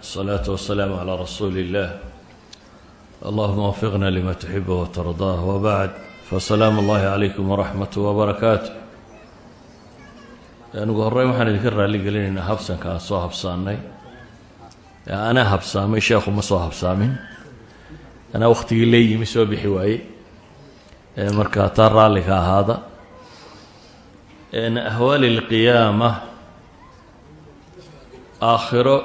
الصلاة والسلام على رسول الله اللهم وفقنا لما تحب وترضاه وبعد فسلام الله عليكم ورحمة وبركاته anugu horreyn waxaan idinka raalli gelinaynaa habsanka aan soo habsaanay anaa habsaamay sheekhu ma soo habsaamin anaa wakhtigii lee yimi soo bixi waaye markaa taa raalliga ahaada ahwaali اlqiyaama aakhiro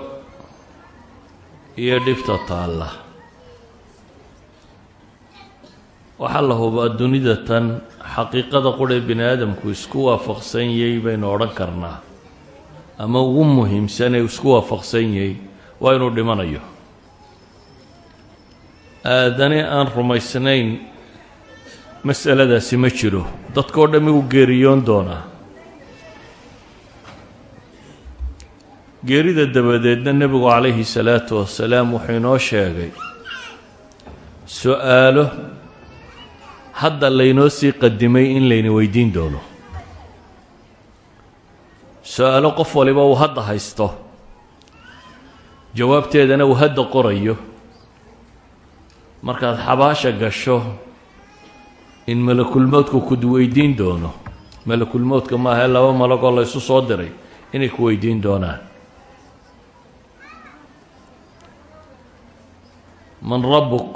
iyo dhibta taalla. Waxaa la hubaa dunida tan xaqiiqada qurhe bini aadamku isku waafaqsan yay baynu odhan karnaa. Ama ugu muhiimsan ee isku waafaqsan yay waa inuu dhimanayo. Aadane aan rumaysnayn masaladaasi ma jiro. Dadkao dhammi u geeriyoon doonaa geerida dabadeedna nebigu calayhi salaatu wasalaam wuxuu inoo sheegay su'aalo hadda laynoo sii qadimay in layna weydiin doono. Su'aalo qof waliba uu hadda haysto jawaabteedana uu hadda qorayo. Markaad xabaasha gasho in malakulmoodku kud weydiin doono malakulmoodka maahae laba malagoo laysu soo diray inay ku weydiin doonaan man rabbuk.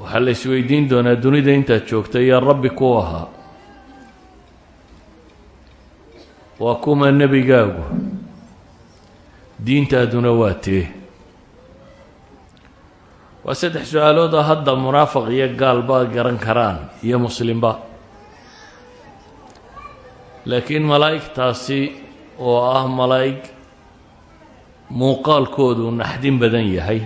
Waxaa la isweydiin doonaa dunida intaad joogta yaa rabbi ku ahaa. Waa kuma nebigaagu. Diintaaduna waa tee. Waa saddex su'aaloodoo hadda munaafiq iyo gaalba garan karaan iyo muslimba laakiin malaa'igtaasi oo ah malaa'ig muuqaalkoodu naxdin badan yahay.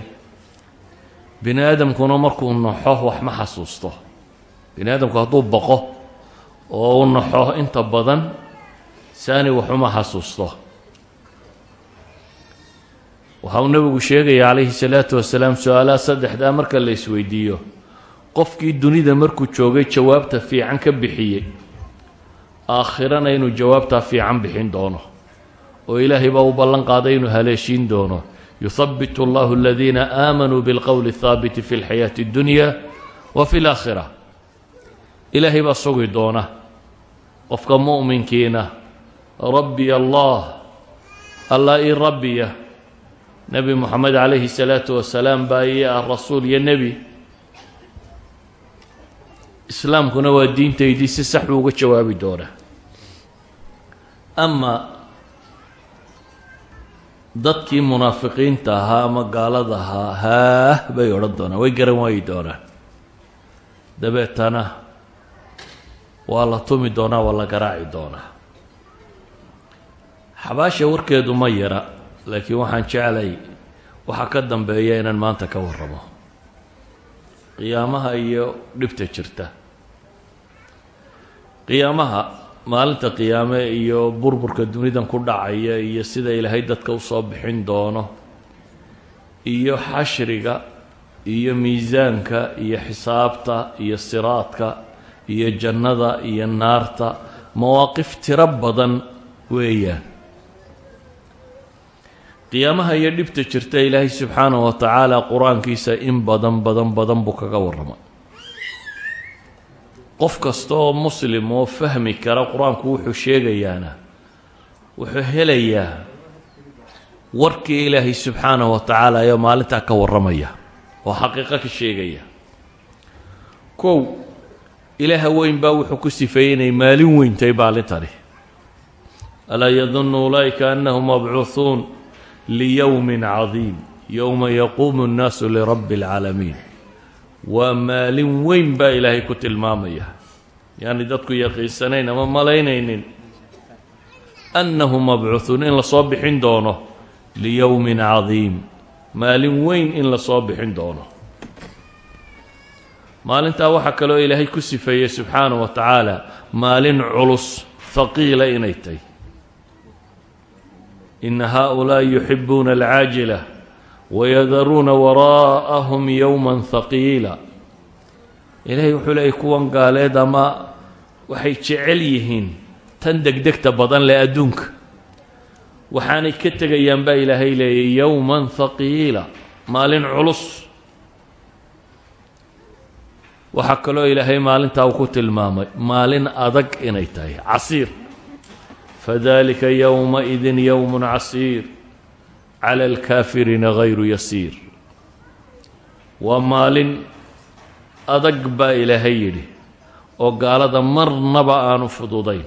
Bini aadamkuna markuu naxo wax ma xasuusto. Bini aadamku hadduu baqo oo u naxo inta badan saani waxuma xasuusto. Waxa uu nebigu sheegaya calayhi salaatu wasalaam su'aalaha saddexdaa marka la isweydiiyo qofkii dunida markuu joogay jawaabta fiican ka bixiyey. Aakhirana inuu jawaabtaa fiican bixin doono oo ilaahay baa u ballan qaaday inuu haleeshiin doono yuhabbit allahu aladiina aamanuu bilqowli اthaabiti fi اlxayaati اddunya wa fi اlaakhira ilaahay baa sugi doona qofka mu'minkiina rabbi allah allah ii rabbiya nebi moxamed calayhi salaatu wasalaam baa ii ah rasuul iyo nebi islaamkuna waa diintaydii si sax buu uga jawaabi doonaa ama dadkii munaafiqiinta ahaa ama gaalada ahaa haah bay odhan doonaan. Way garan waayi doonaan. Dabeetana waa la tumi doonaa waa la garaaci doonaa. Xabaasha warkeedu ma yara laakiin waxaan jeclay waxaa ka dambeeya inaan maanta ka warramo. Qiyaamaha iyo dhibta jirta. Qiyaamaha maalinta qiyaame iyo burburka dunidan ku dhacaya iyo sida ilaahay dadka u soo bixin doono iyo xashriga iyo miisaanka iyo xisaabta iyo siraadka iyo jannada iyo naarta mawaaqif tiro badan weeyaan. Qiyaamaha iyo dhibta jirta ilaahay subxaanahu wa tacaala qur'aankiisa in badan badan badan buu kaga warramay qof kasta oo muslim oo fahmi kara qur'aanku wuxuu sheegayaana wuxuu helayaa warkii ilaahay subxaanahu wa tacaala ayaa maalintaa ka warramaya oo xaqiiqo ka sheegaya. Kow ilaaha weyn baa wuxuu ku sifeeyey inay maalin weyntay maalintani alaa yadunnu ulaa'ika annahum mabcuuhuun liyowmin cadiim yowma yaquumu nnaasu lirabbi اlcaalamiin waa maalin weyn baa ilaahay ku tilmaamaya. Yaani dadku yaqiinsanayn ama malaynaynin. Annahu mabcuuhuun in la soo bixin doono liyowmin cadiim. Maalin weyn in la soo bixin doono. Maalintaa waxaa kaloo ilaahay ku sifeeyey subxaanahu wa tacaala maalin culus haqiila inay tahy ina haؤulaaءi yuxibuuna alcaajila wayadaruuna waraa'ahum yowma haqiila ilaahay wuxuu leeyay kuwan gaaleed ama waxay jecel yihiin tan degdegta badan leh adduunka waxaanay ka tegayaan baa ilaahay leeyay yowman haqiila maalin culus waxaa kaloo ilaahay maalintaa uu ku tilmaamay maalin adag inay tahay casiir fadalika yowmaidin yowm casiir cala alkaafiriina gayru yasiir waa maalin adag baa ilaahay yidhi oo gaalada marnaba aanu fududayn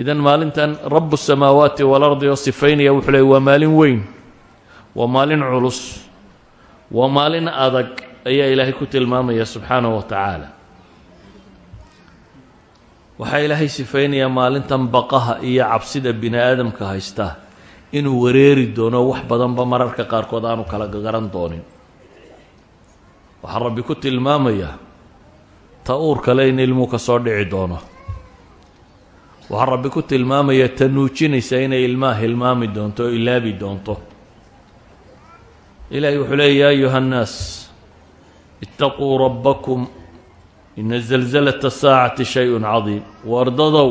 idan maalintan rabu samaawaati waalardi oo sifaynaya wuxuu leey waa maalin weyn waa maalin culus waa maalin adag ayaa ilaahay ku tilmaamaya subxaanahu wa tacaala waxaa ilaahay sifaynayaa maalintan baqaha iyo cabsida bini aadamka haysta inuu wareeri doono wax badanba mararka qaarkood aanu kala garan doonin. Waxaa rabbi ku tilmaamayaa ta uur kale in ilmuu ka soo dhici doono. Waxaa rabbi ku tilmaamaya ta nuujinaysa inay ilmaha hilmaami doonto oo ilaabi doonto. Ilaahay wuxuu leeya ya ayuha nnaas itaquu rabbakum ina zalzalata saacati shay-un cadiim. Wardadow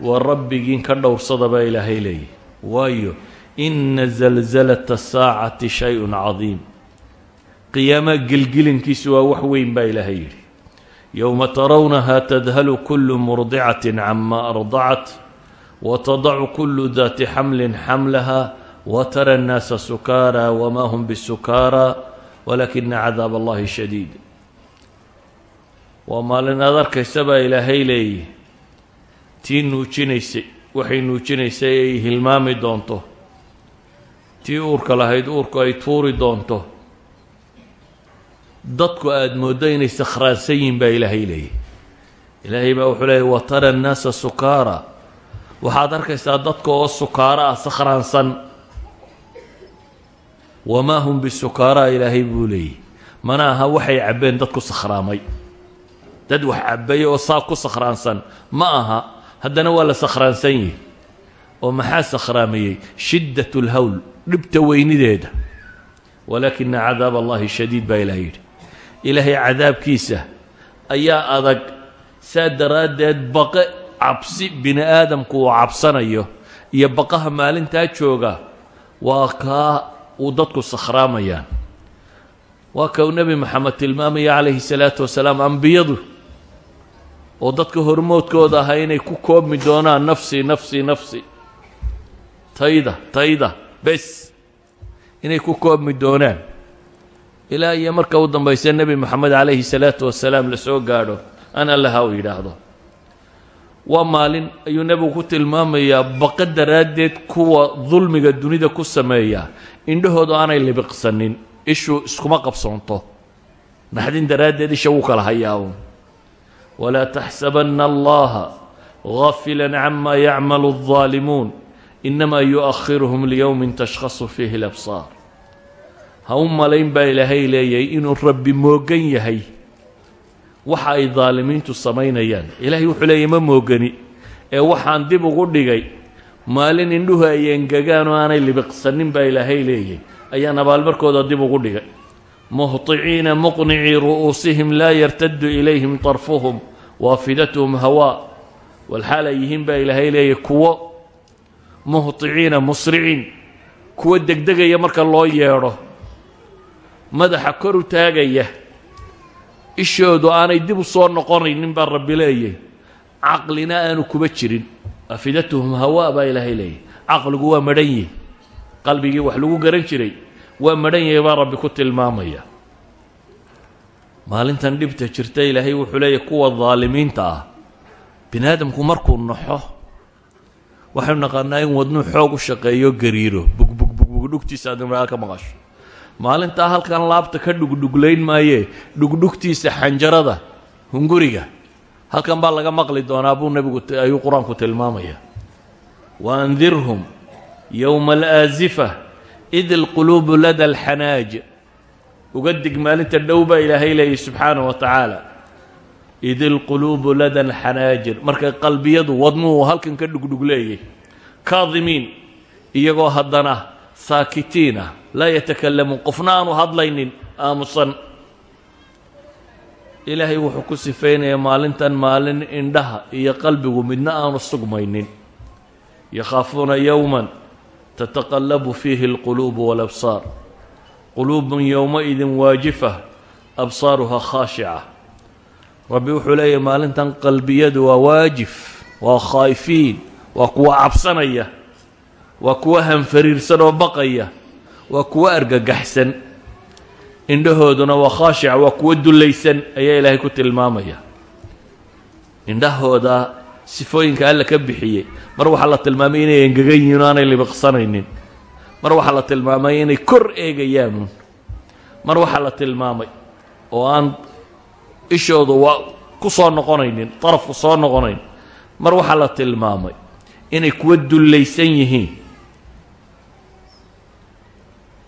waa rabbigiin ka dhowrsada baa ilaahay leeyahy waayo ina zalzalata saacati shay-un cadiim. Qiyaamaha gelgelinkiisu waa wax weyn baa ilaahay yidhi. Yowma tarawnaha tadhalu kulu murdicatin cama ardacat watadacu kulu daati xamlin xamlaha watara annaasa sukaara wama hum bisukaara walakina cadaab allahi shadiid. Waa maalin aad arkaysa baa ilaahay leeyihi tii nuujinaysay waxay nuujinaysay ay hilmaami doonto. Tii uurka lahayd uurku ay tuuri doonto. Dadku aada mooddo inay sakhraansan yihiin baa ilaahay leeyahy ilaahay baa wuxuu leeyay wa tara annaasa sukaara. Waxaad arkaysaa dadka oo sukaara ah sakhraansan. Wamaa hum bisukaaraa ilaahay buu leeyahy mana aha waxay cabbeen dadku sakhraamay. Dad wax cabbay oo saa ku sakhraansan. Ma aha haddana waa la sakhraansan yihi oo maxaa sakhraamayey shiddat lhawl dhibta weynideeda. Walaakina cadaab allahi shadiid baa ilahay yidhi. Ilaahay cadaabkiisa ayaa adag saa daraaddeed baqe cabsi bini aadamku uu cabsanayo iyo baqaha maalintaa jooga waa kaa uu dadku sakhraamayaan waa ka uu nebi moxamed tilmaamaya calayhi salaatu wasalaam ambiyadu oo dadka hormoodkooda ahaa inay ku koobmi doonaan nafsi nafsi nafsi. Tayda tayda bes. Inay ku koobmi doonaan. Ilaa iyo marka u dambaysa nebi moxamed calayhi salaatu wasalaam la soo gaadho ana laha uu yidhaahdo. Waa maalin ayuu nebigu ku tilmaamayaa baqa daraaddeed kuwa dulmiga dunida ku sameeya indhahoodu aanay libiqsanin ishuu iskuma qabsoonto. Naxdin daraaddeed isha wuu kala hayaa uun walaa taxsabanna allaha gafila cama yacmalu الظaalimuun inamaa yu'akhiruhum liyowmin tashkhasu fiihi اlabsaar ha u malayn baa ilaahay leeyahay inuu rabbi moogan yahay waxa ay daalimiintu samaynayaan ilaahay wuxuu leeyahy ma moogani ee waxaan dib ugu dhigay maalin indhuhu ay engegaan oo aanay libiqsanin baa ilaahay leeyahay ayaan abaalmarkooda dib ugu dhigay muhطiciina muqnicii ru'uusihim laa yartadu ilayhim طarfuhum waafidatuhum hawaa walxaal ay yihiin baa ilaahay leeyahy kuwo muhطiciina musriciin kuwo degdegaya marka loo yeedho madaxa kor u taagaya ishoodu aanay dib u soo noqonaynin baa rabbi leeyahy caqlina aanu kuba jirin afidatuhum hawaa baa ilaahay leeyahy caqligu waa madhan yihi qalbigii wax lagu garan jiray waa madhan yahay baa rabbi ku tilmaamaya. Maalintan dhibta jirta ilaahay wuxuu leeyahy kuwa daalimiinta ah. Bini aadamku markuu naxo waxaynu naqaanaa in wadnuu xoog u shaqeeyo gariiro. Bugbugbugbug dhugtiisa aad maqasho. Maalintaa halkan laabta ka dhugdhuglayn maayee dhugdhugtiisa xanjarada hunguriga halkan baa laga maqli doonaa buu nebigu ayuu qur'aanku tilmaamaya. Waandirhum yowma alaasifa id alquluubu lada alxanaaj uga dig maalinta dhow baa ilaahay leeyay subxaanah wa tacaala. id ilquluubu lada alxanaajir markay qalbiyadu wadnuhu halkan ka dhugdhugleeyay kaadimiin iyagoo haddana saakitiin ah laa yatakalamuun qofna aanu hadlaynin aamusan. Ilaahay wuxuu ku sifaynayaa maalintan maalin indhaha iyo qalbigu midna aanu sugmaynin. Yakhaafuuna yowman tataqallabu fiihi alquluubu walabsaar quluubun yowmaidin waajifa absaaruhaa khaashica rabbi wuxuu leeyahy maalintan qalbiyadu waa waajif waa khaa'ifiin waa kuwa cabsanaya waa kuwa hanfariirsan oo baqaya waa kuwa argagaxsan indhahooduna waa khaashica waa kuwa dullaysan ayaa ilaahay ku tilmaamaya indhahooda sifooyinka alla ka bixiyey. Mar waxaa la tilmaamay inay engegan yihiin aanay libiqsanaynin mar waxaa la tilmaamay inay kor eegayaanuun mar waxaa la tilmaamay oo aan ishoodu waa ku soo noqonaynin darafku soo noqonayn mar waxaa la tilmaamay inay kuwa dullaysan yihiin.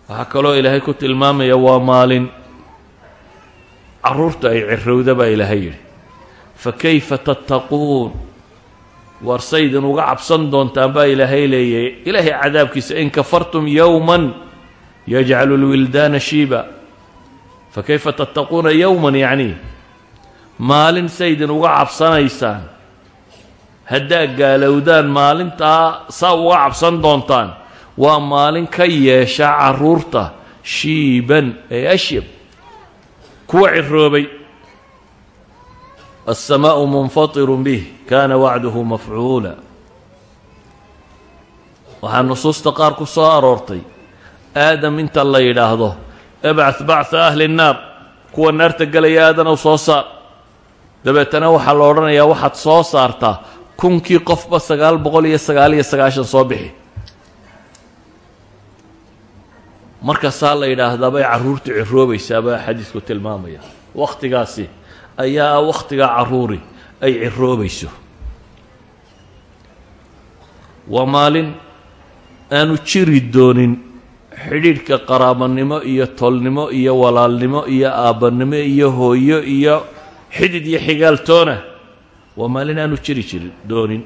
Waxaa kaloo ilaahay ku tilmaamaya waa maalin carruurta ay cirowda baa ilaahay yidhi fa kayfa tattaquun war saydin uga cabsan doontaan baa ilaahay leeyahy ilaahay cadaabkiisa in kafartum yowman yajcalu lwildaana shiiba. Fa kayfa tattaquuna yowman yacni? Maalin saydin uga cabsanaysaan. Haddaa gaalowdaan maalintaa saa uga cabsan doontaan. Waa maalin ka yeesha carruurta shiiban ee ashyab. Kuwa ciroobay الsmاء منfaطir bه kana wacduhu mafcuula waxaa nusuusta qaar ku soo aroortay aadam inta la yidhaahdo ebcaث bacثa ahli الnaar kuwa naarta gelaya aadanow soo saar dabeetana waxaa la odhanayaa waxaad soo saartaa kunkii qofba sagaal boqol iyo sagaal iyo sagaashan soo bixi markaasaa la yidhaahdaa bay carruurtu ciroobaysaa baa xadiisku tilmaamaya wakhtigaasi ayaa ah wakhtiga carruuri ay ciroobayso. Waa maalin aanu jiri doonin xidhiidhka qaraabanimo iyo tolnimo iyo walaalnimo iyo aabbanimo iyo hooyo iyo xidid iyo xigaaltoona waa maalin aanu jiri jiri doonin.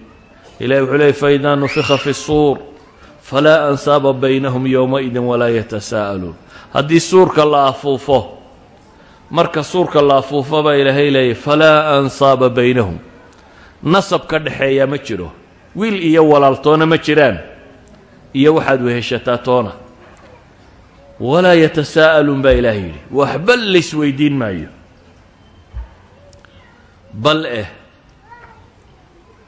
Ilahi wuxuu leeyay faidaa nufika fi suur falaa ansaaba baynahum yowmaidin walaa yatasaa'aluun. Haddii suurka la afuufo marka suurka la afuufo baa ilaahay leeyay falaa ansaaba baynahum. Nasab ka dhexeeya ma jiro. Wiil iyo walaaltoona ma jiraan. Iyo waxaad weheshataa toona. Walaa yatasaa'aluun baa ilaahay yidhi. Waxba laysweydiin maayo. Bal eh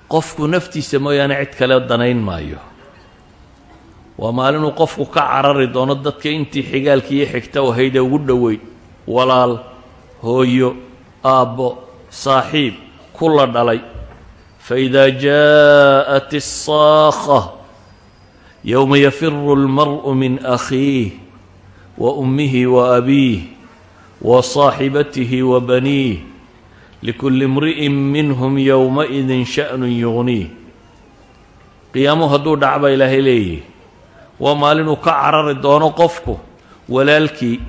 qofku naftiisa mooyaane cid kale danayn maayo. Waa maalinuu qofku ka carari doono dadka intii xigaalkiiyo xigta ahaydee ugu dhoweyd walaal hooyo aabbo saaxiib kula dhalay faidaa jaءat الsaakha yowma yafiru اlmar'u min akhiih wa ummihi wa abiih wa saaxibatihi wa baniih likuli imri'in minhum yowmaidin sha'nu yugniih qiyaamuhu hadduu dhacba ilaahay leeyihi waa maalinuu ka carari doono qofku walaalkii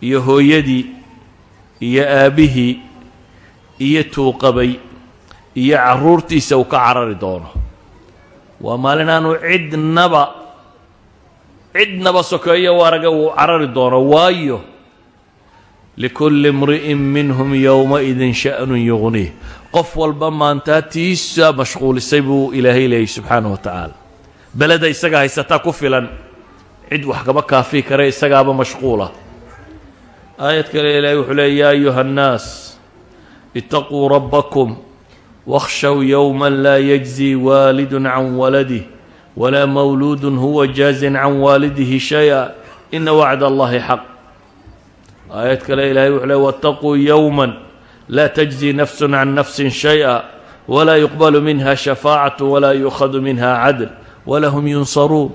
iyo hooyadii iyo aabbihii iyo tuuqabay iyo carruurtiisa uu ka carari doono. Waa maalin aanu cidnaba cidnaba sokeeyo araga uu carari doono. Waayo likulli imri'in minhum yowmaidin sha'nun yugniih qof walba maantaa tiisa mashquulisay buu ilaahay leeyay subxaana wa tacaala beleda isaga haysataa ku filan. Cid wax kama kaafii kare isagaaba mashquula aayad kale ilaahay wuxuu leey yaa ayuha annaas itaquu rabbakum wakhshow yowma laa yajzi waalidun can waladih walaa mawluudun huwa jaazin can waalidihi shay-a. Ina wacd allahi xaq. Aayad kale ilaahay wuxuu leey waataquu yowma laa tajzi nafsun can nafsin shay-a walaa yuqbalu minha shafaacatu walaa yuukhadu minha cadl walahum yunsaruun.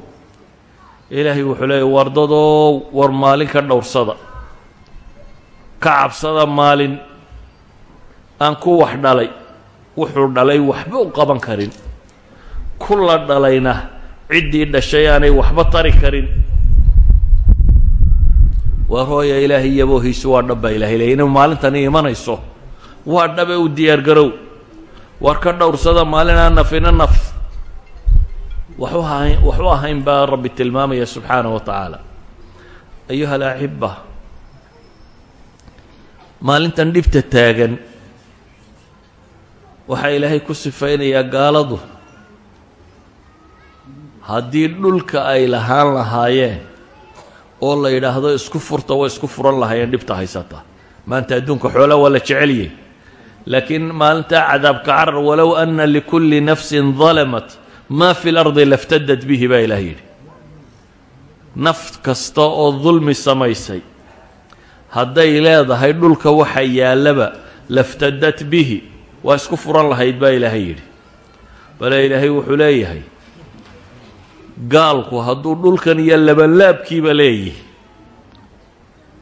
Ilaahay wuxuu leeyay wardadoo war maalin ka ka cabsada maalin aan ku wax dhalay wuxuu dhalay waxba u qaban karin. Ku la dhalayna ciddii dhashay aanay waxba tari karin. Waar hooya ilaahay iyaboohiisu waa dhabbaa ilahay leey inay maalintani imanayso waa dhabe u diyaar garow. War ka dhowrsada maalin aan nafina naf. Waxu ahayn waxu ahayn baa rabbi tilmaamaya subxaanaه wa tacaala ayuha alaaxiba maalintan dhibta taagan. Waxaa ilaahay ku sifaynayaa gaaladu. Haddii dhulka ay lahaan lahaayeen oo la yidhaahdo isku furta way isku furan lahaayeen dhibta haysata. Maanta adduunka xoolaa waa la jeceliyey laakiin maalintaa cadaabka carar walow ana likulli nafsin dalamat maa fi lardi laftadad bihi baa ilaah yidhi. Naf kasta oo dulmi samaysay hadday leedahay dhulka waxa yaallaba laftadad bihi waa isku furan lahayd baa ilaahay yidhi. Bale ilaahay wuxuu leeyahay gaalku hadduu dhulkan iyo labanlaabkiiba leeyihi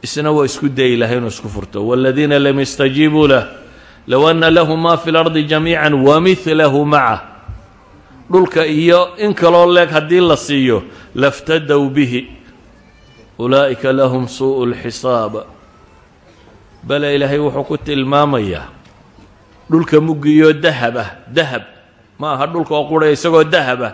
isna waa isku dayi lahay inuu isku furto. Waaladiina lam yastajiibuu lah low anna lahu maa fi lardi jamiica wamidlahu macah. Dhulka iyo in kaloo leeg haddii la siiyo laftadow bihi ulaa'ika lahum suu'u lxisaab bale ilaahay wuxuu ku tilmaamayaa dhulka muggiyo dahab ah dahab. Ma aha dhulka oo quraya isagoo dahab ah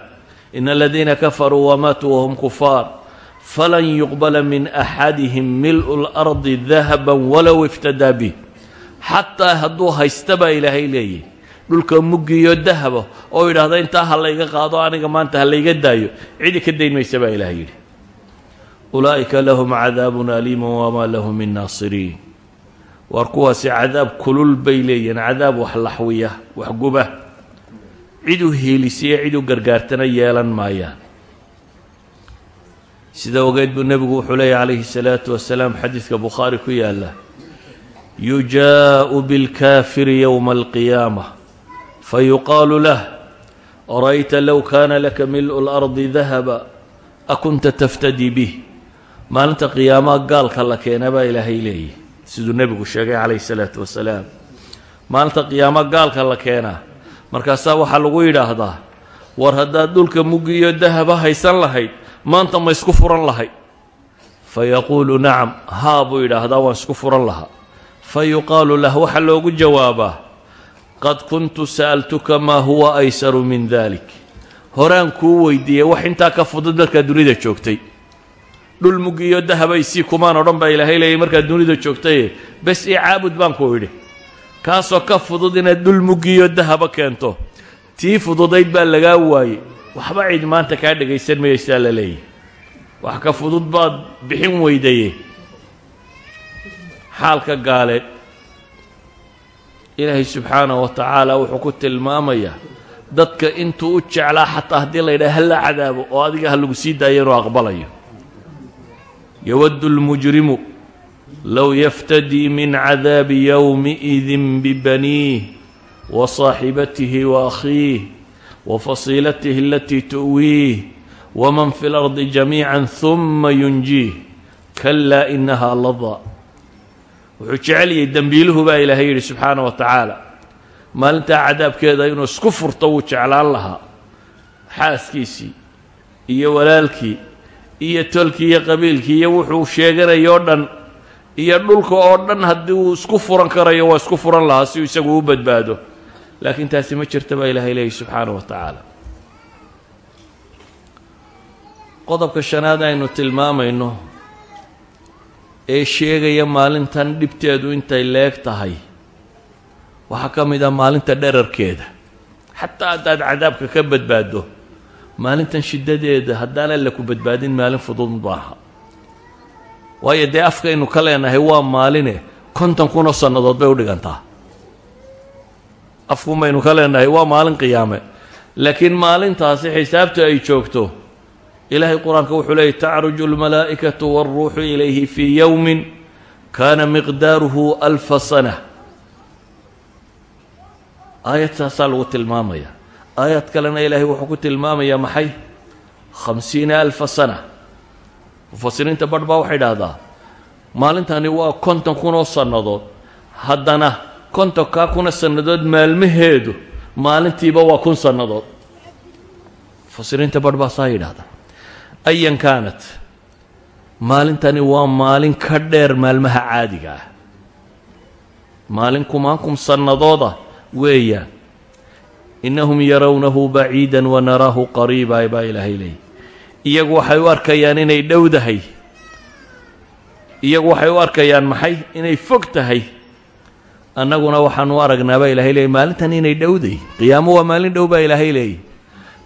in aladiina kafaruu wamaatuu wahum kufaar. Falan yuqbala min axadihim mil'u lardi dahaban walow iftadaa bih xataa hadduu haysta baa ilaahay leeyahy dhulka muggiyo dahaba oo yidhaahda intaa ha layga qaado aniga maanta ha layga daayo. Cidi ka dayn maysa baa ilahay yidhi. Ulaa'ika lahum cadaabun aliimun wamaa lahum min naasiriin waar kuwaasi cadaab kulul bay leeyihiin cadaab wax laxwiya wax guba. Cid u hiilisiya cid u gargaartana yeelan maayaan sida ogeed buu nebigu wuxuu leeyahy calayhi salaatu wasalaam xadiidka bukhaari ku yaalla. Yujaa'u bilkaafiri yowma alqiyaama fayuqaalu lah ara'yta low kaana laka mil'u lardi dahaba akunta taftadii bih maalinta qiyaamaha gaalka la keena baa ilaahay leeyahy siduu nebigu sheegay calayhi salaatu wasalaam. Maalinta qiyaamo gaalka la keenaa markaasaa waxaa lagu yidhaahdaa war haddaad dhulka muggi iyo dahaba haysan lahayd maanta ma isku furan lahayd fa yaquulu nacam haa buu yidhaahdaa waan isku furan lahaa. Fa yuqaalu lah waxaa loogu jawaabaa qad kuntu sa'altuka maa huwa aysaru min dalik horaan kuu weydiiyey wax intaa ka fudud markaad dunida joogtay dhul muggi iyo dahaba isii kumaan odhan baa ilaahay leeyay markaad dunida joogtaye bes ii caabud baan ku idhi. Kaasoo ka fudud inaad dhul muggiyo dahaba keento. Tii fududayd baa lagaa waayey. Waxba cid maanta kaa dhegaysan mayaysaa la leeyahy wax ka fudud baad bixin weydaye xaalka gaaleed ilaahay subxaanahu wa tacaala wuxuu ku tilmaamayaa dadka intuu u jeclaa xataa haddii la yidhaha hala cadaabo oo adiga ha lagu sii daayo inuu aqbalayo yawaddu lmujrimu low yaftadii min cadaabi yowmiidin bibaniih wa saaxibatihi wa akhiih wa fasiilatihi alatii tu'wiih waman fi lardi jamiica huma yunjiih kalaa inahaa ladaa wuxuu jeceliyey dembiiluhu baa ilaahay yidhi subxaana wa tacaala maalintaa cadaabkeeda inuu isku furto wuu jeclaan lahaa xaaskiisii iyo walaalkii iyo tolkii iyo qabiilkii iyo wuxuu sheeganaya o dhan iyo dhulka oo dhan haddii uu isku furan karayo waa isku furan lahaa si uu isagu u badbaado. Laakiin taasi ma jirta baa ilaahay leeyahy subxaana wa tacaala. Qodobka shanaad aynu tilmaamayno ee sheegaya maalintan dhibteedu intay leeg tahay waxaa ka mid ah maalinta dherarkeeda. Xataa haddaad cadaabka ka badbaaddo maalintan shiddadeeda haddaan alla ku badbaadin maalin fudud maaha waayo dee afkaynu ka leenahay waa maaline konton kunoo sannadood bay u dhigantaa. Afkun baynu ka leenahay waa maalin qiyaame. Laakiin maalintaasi xisaabta ay joogto. Ilaahay qur'aanka wuxuu leeyay tacruju almalaa'ikatu waaruuxu ilayhi fii yowmin kaana miqdaaruhu alfa sana. Aayad saasaa lagu tilmaamaya aayad kalena ilaahay wuxuu ku tilmaamayaa maxay? Khamsiina alfa sana. Mufasiriinta badh baa waxay idhaahdaa maalintani waa konton kunoo sannadood. Haddana kontonkaa kuna sannadood maalmaheedu maalintiiba waa kun sannadood. Mufasiriinta badh baa saa yidhahdaa ayan kaanat. Maalintani waa maalin ka dheer maalmaha caadiga ah. Maalin kumaankum sannadooda weeyaan innahum yarawnahu baciidan wa naraahu qariiba baa ilaahay leeyay iyagu waxay u arkayaan inay dhowdahay iyagu waxay u arkayaan maxay? Inay fog tahay. Annaguna waxaanu aragnaa baa ilahay leeyay maalintan inay dhowday qiyaamo waa maalin dhow baa ilaahay leeyay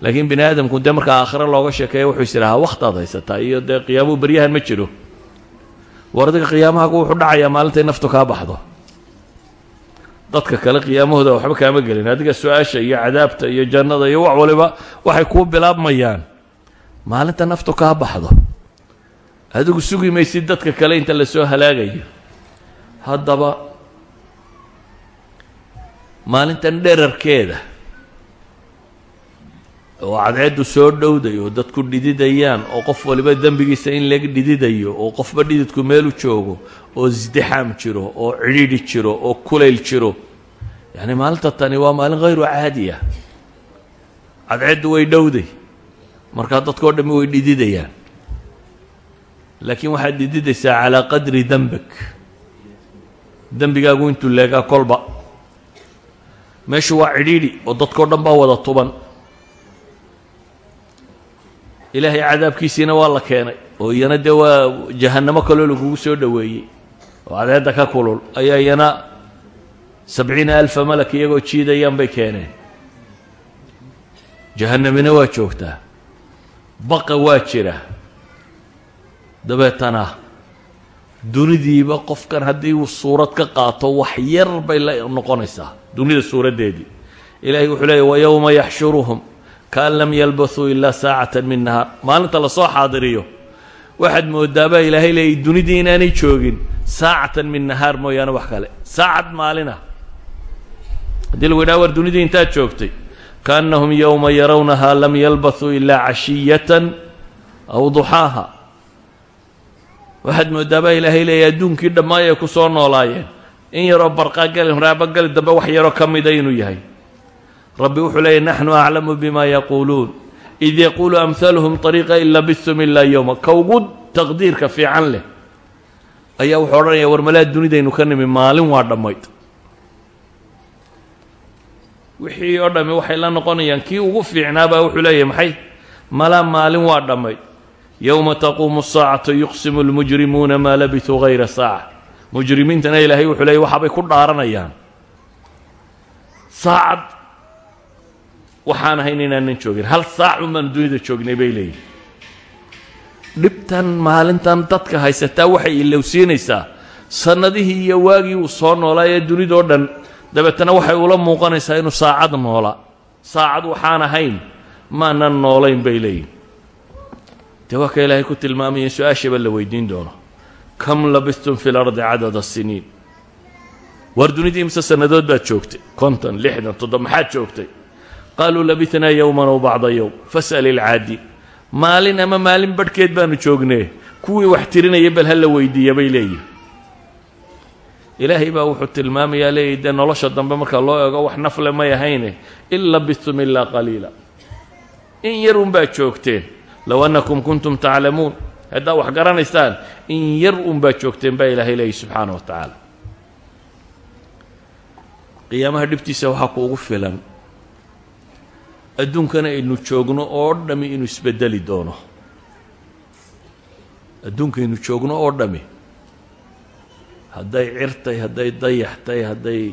laakiin bini aadamku dee markaa aakhire looga sheekeeya wuxuu is idhahaa wakhtaad haysataa iyo dee qiyaamuhu beryahan ma jiro. War adiga qiyaamahaku wuxuu dhacayaa maalintay naftu kaa baxdo dadka kale qiyaamahooda waxba kaama gelin. Adiga su'aasha iyo cadaabta iyo jannada iyo wax waliba waxay kuu bilaabmayaan. Maalinta naftu kaa baxdo. Adigu sugi maysid dadka kale inta la soo halaagayo. Haddaba maalintan dherarkeeda oo cadceeddu soo dhowday oo dadku dhididayaan oo qof waliba dembigiisa in laga dhididayo oo qofba dhididku meelu joogo oo isdixaam jiro oo cidhiidhi jiro oo kulayl jiro. Yacni maalinta tani waa maalin hayru caadi ah. Cadceeddu way dhowday markaa dadkao dhammi way dhididayaan. Laakiin waxaad dhididaysaa calaa qadri dembig dembigaagu intuu leegaa kolba. Meeshu waa cidhiidhi oo dadkao dhan baa wada tuban ilaahay cadaabkiisiina waa la keenay. Oo iyana dee waa jahannamo kaloo lagugu soo dhoweeyey. Oo cadeedda ka kulul. Ayaa iyana sabciina alfa malak iyagoo jiidayaan bay keeneen. Jahannamina waa joogtaa. Baqa waa jira. Dabeetana dunidiiba qofkan haddii uu suurad ka qaato wax yar bay la noqonaysaa. Dunida suuraddeedii. Ilaahay wuxuu leeyay wa yowma yaxshuruhum kaan lam yalbathuu ilaa saacatan min nahaar maalinta la soo xaadiriyo waxaad moodaabaa ilaahay leeyay dunidii inaanay joogin saacatan min nahaar mooyaane wax kale. Saacad maalina. Haddii lagu dunidii intaad joogtay kaannahum yowma yarawnahaa lam yalbathuu ilaa cashiyatan aw duxaaha waxaad moodaabaa ilaahay leeyay adduunkii dhammaay ay ku soo noolaayeen. In yaroo barqaa gali raaba gali dambe wax yaroo ka mida inuu yahay rabbi wuxuu leeyay naxnu aclamu bima yaquuluun id yaquulu amhaluhum طariiqa in labistum ilaa yowma ka ugu taqdiirka fiican leh. Ayaa wuxuu odhanaya war malaa dunidaynu ka nimi maalin waa dhammayd. Wixii oo dhammi waxay la noqonayaan kii ugu fiicnaabaa wuxuu leeyahay maxay? Malaa maalin waa dhammayd. Yowma taquumu saacatu yuqsimu lmujrimuuna maa labisuu hayra saaca. Mujrimiintana ilaahay wuxuu leeyay waxaabay ku dhaaranayaan. Saacad waxaan ahayn inaanan joogin. Hal saac unbaan dunida joognay bay leeyihiin dhibtan maalintan dadka haysataa waxay ilowsiinaysaa sannadihii iyo waagii uu soo noolaa ee dunidoo dhan dabeetana waxay ula muuqanaysaa inuu saacad noolaa saacad waxaan ahayn maanan noolayn bay leeyihiin dee waa ka ilaahay ku tilmaamaya su'aashaba la weydiin doono. Kam labistum fi lardi cadada siniin waar dunidii imse sannadood baad joogtay? Konton lixdan toddoba maxaad joogtay qaaluu labitnaa yowman ow bacda yowm fas'al ilcaadiin maalin ama maalin badhkeed baanu joognee kuwii wax tirinaya bal ha la weydiiya bay leeyihiin ilaahay baa wuxuu tilmaamayaa leeyahy dee nolosha dambe marka loo eego wax nafle may ahayne in labistum ilaa qaliila in yar unbaad joogteen low annakum kuntum taclamuun haddaa wax garanaysaan in yar unbaad joogteen baa ilaahay leeyahy subxaana wa tacaala qiyaamaha adduunkana aynu joogno oo dhami inuu isbedeli doono. Adduunkaynu joogno oo dhami. Hadday cir hadday dayax tahay hadday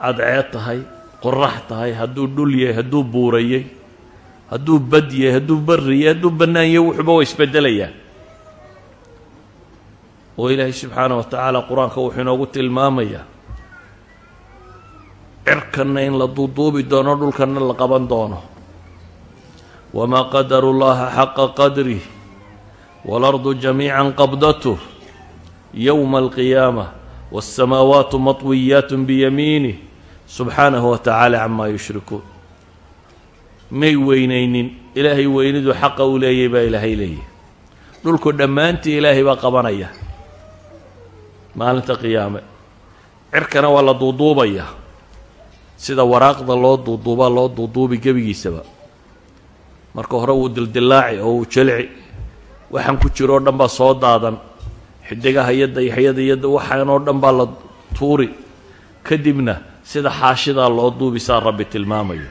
cadceed tahay qorax tahay hadduu dhul yahay hadduu buurayay hadduu bad yahay hadduu barri yahay hadduu bannaan yahay wuxuuba waa isbeddelayaan oo ilaahay subxaana wa tacaala qur'aanka wuxuu inoogu tilmaamayaa cirkanna in la duuduubi doono dhulkanna la qaban doono. Wamaa qadaru llaha xaqa qadrih waalardu jamiica qabdath yowma alqiyaama waاsamaawaatu matwiyaat biyamiinih subxaanahu wa tacaala camaa yushrikuun. May weynaynin ilaahay weynidu xaqa uu leeyay baa ilaahay leeyahy dhulku dhammaantii ilaahay baa qabanaya. Maalinta qiyaame. Cirkana waa la duuduubaya sida waraaqda loo duuduubaa loo duuduubi gebigiisaba. Marka hore wuu dildilaaci oo uu jelci. Waxaan ku jiro oo dhan baa soo daadan. Xidigaha yadda iyo xyada yadda waxaanoo dhan baa la tuuri. Kadibna sida xaashidaa loo duubi duubisaa rabbi tilmaamayo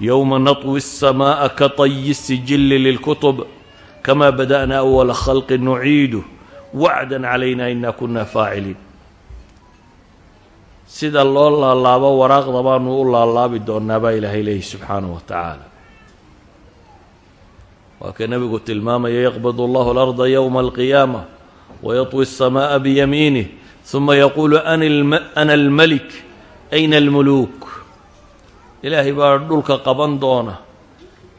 yowma natwi asamaa'a ka tayi sijilli lilkutub kamaa bada'na awala khalqin nuciidu wacdan calayna inaa kunna faaciliin sida loo laalaabo waraaqda baanu u laalaabi doonaa baa ilaahay leeyahy subxaanahu wa tacaala. Waa ka nabigu tilmaamaya yaqbid allahu alarda yowma alqiyaama wayatwi asamaaa biyamiinih uma yaquulu ana almelik ayna almuluuk. Ilaahay baa dhulka qaban doona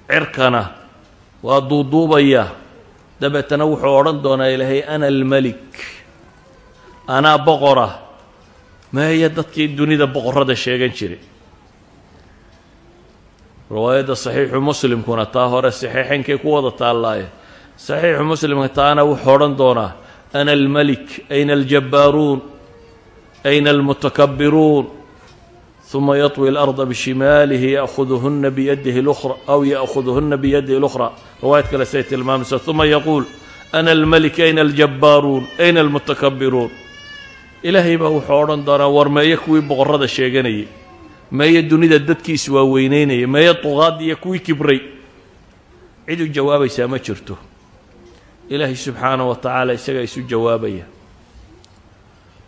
cirkana waa duuduubaya. Dabeetana wuxuu odhan doonaa ilaahay ana almelik anaa boqora maaya dadkii dunida boqorada sheegan jiray riwaayadda saxiixu muslimkuna taa hore saxiixeynkay ku wada taallaaye saxiixu muslimka taana wuxuu odhan doonaa ana almelik ayna aljabbaaruun ayna almutakabbiruun uma yatwi alarda bishimaalihi ya'huduhunna biyadihi lukhra aw ya'huduhunna biyadihi lukhra riwaayad kale say tilmaamaysa uma yaquul ana almelik ayna aljabbaaruun ayna almutakabbiruun ilaahay baa wuxuu odhan doonaa war meeyo kuwii boqorada sheeganayay meeye dunida dadkiis iswaaweynaynayay meeyo duqaad iyo kuwii kibray. Cid u jawaabaysaa ma jirto. Ilaahay subxaanahu wa tacaala isagaa isu jawaabaya.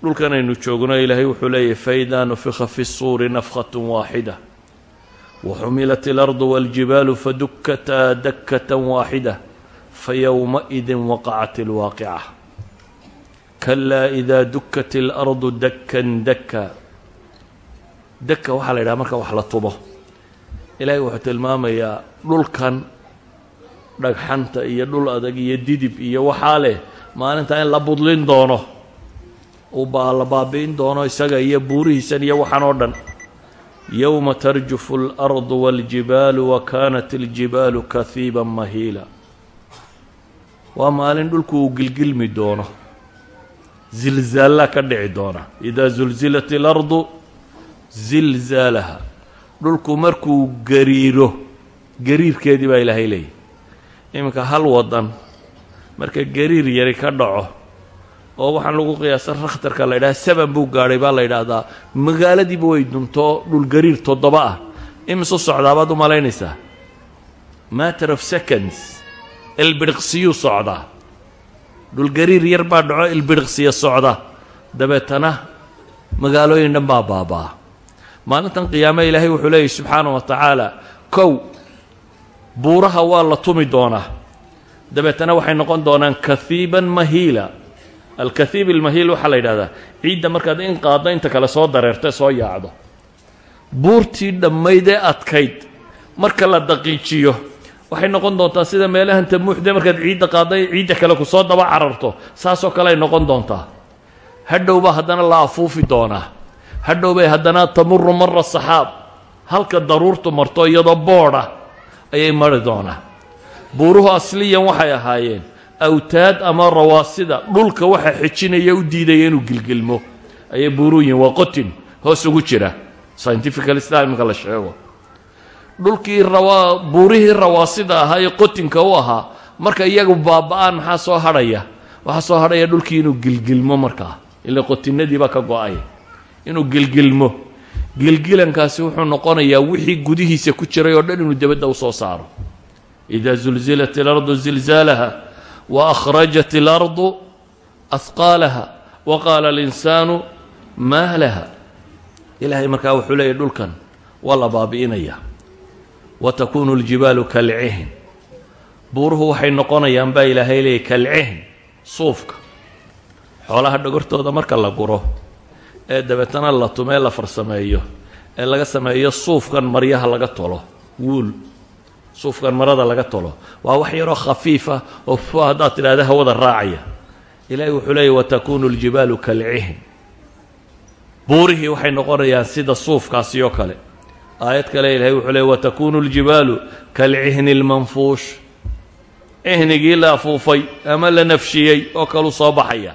Dhulkan aynu joogno ilaahay wuxuu leeyahy faidaa nufika fi suuri nafkhatun waaxida waxumilat ilardu waljibaalu fadukkataa dakkatan waaxida fa yowmaidin waqacat ilwaaqica kalaa idaa dukkat ilardu dakkan daka daka waxaa la yidhaha marka wax la tumo ilaahay wuxuu tilmaamayaa dhulkan dhagxanta iyo dhul adag iyo didib iyo waxaa leh maalintaa in la budlin doono uu baa la baabi'in doono isaga iyo buurihiisan iyo waxan oo dhan yowma tarjufu alardu waaljibaalu wa kaanat iljibaalu mahiila waa maalin dhulku uu gilgilmi doono zilzaallaa ka dhici doona. Idaa zulzilat اlardu zilzaalaha. Dhulku markuu gariiro gariirkeedii baa ilaahay leeyahy iminka hal wadan marka gariir yari ka dhaco oo waxaan lagu qiyaasa rakhtarka la yidhaha saban buu gaadhay baa la yidhaahdaa magaaladiiba way duntoo dhulgariir toddoba ah. Imisu socdaabaad u malaynaysaa. Matter of seconds ilbidhiqsiyuu socdaa dhulgariir yar baa dhaco ilbidhiqsiya socda. Dabeetana magaalooyin dhan baa baabaa. Maalintan qiyaame ilaahay wuxuu leeyahy subxaana wa tacaala kow buuraha waa la tumi doonaa. Dabeetana waxay noqon doonaan kahiiban mahiila. Alkahiib ilmahiil waxaa la yidhahdaa ciidda markaad in qaaddo inta kale soo dareerto soo yaacdo. Buurtii dhammayd ee adkayd marka la daqiijiyo waxay noqon doontaa sida meelahan tamuuxde markaad ciidda qaadda ciidda kale ku soo daba cararto. Saasoo kale ay noqon doontaa. Hadhowbaa haddana la afuufi doonaa. Hadhowbay haddana tamuru mara saxaab. Halka daruurtu marto iyadoo boodha ayay mari doonaa. Buuruhu asliyan waxay ahaayeen. Awtaad ama rawaasida dhulka waxa xijinaya u diidaya inuu gilgilmo. Ayay buuruhu yihiin waa qotin hoos ugu jira. Scientifical islamka la sheego dhulkii buurihii rawaasida ahaa ee qotinka u ahaa marka iyagu baaba-aan maxaa soo hadhaya? Waxaa soo hadhaya dhulkii inuu gilgilmo markaa ila qotinadiibaa ka go'ay. Inuu gilgilmo. Gilgilankaasi wuxuu noqonayaa wixii gudihiisa ku jiray oo dhan inuu debadda u soo saaro. Idaa zulzilat ilardu zilzaalaha wa akhrajat ilardu ahqaalaha wa qaala alinsaanu maa laha ilaahay markaa wuxuu leeyahy dhulkan waa la baabi'inayaa wa takuunu اljibaalu kalcihn buuruhu waxay noqonayaan baa ilaahay leeyay kalcihn suufka. Xoolaha dhogortooda marka la guro ee dabeetana la tumee la farsameeyo ee laga sameeyo suufkan maryaha laga tolo wuul. Suufkan marada laga tolo. Waa wax yaroo khafiifa oo haddaad tidhahda hawada raacaya. Ilaahay wuxuu leeyay watakuunu اljibaalu kalcihn buurihii waxay noqonayaan sida suufkaasi oo kale aayad kale ilahay wuxuu leey watakuunu اljibaalu kalcihni اlmanfuush cihnigii la afuufay ama la nafshiyey oo kalu soo baxaya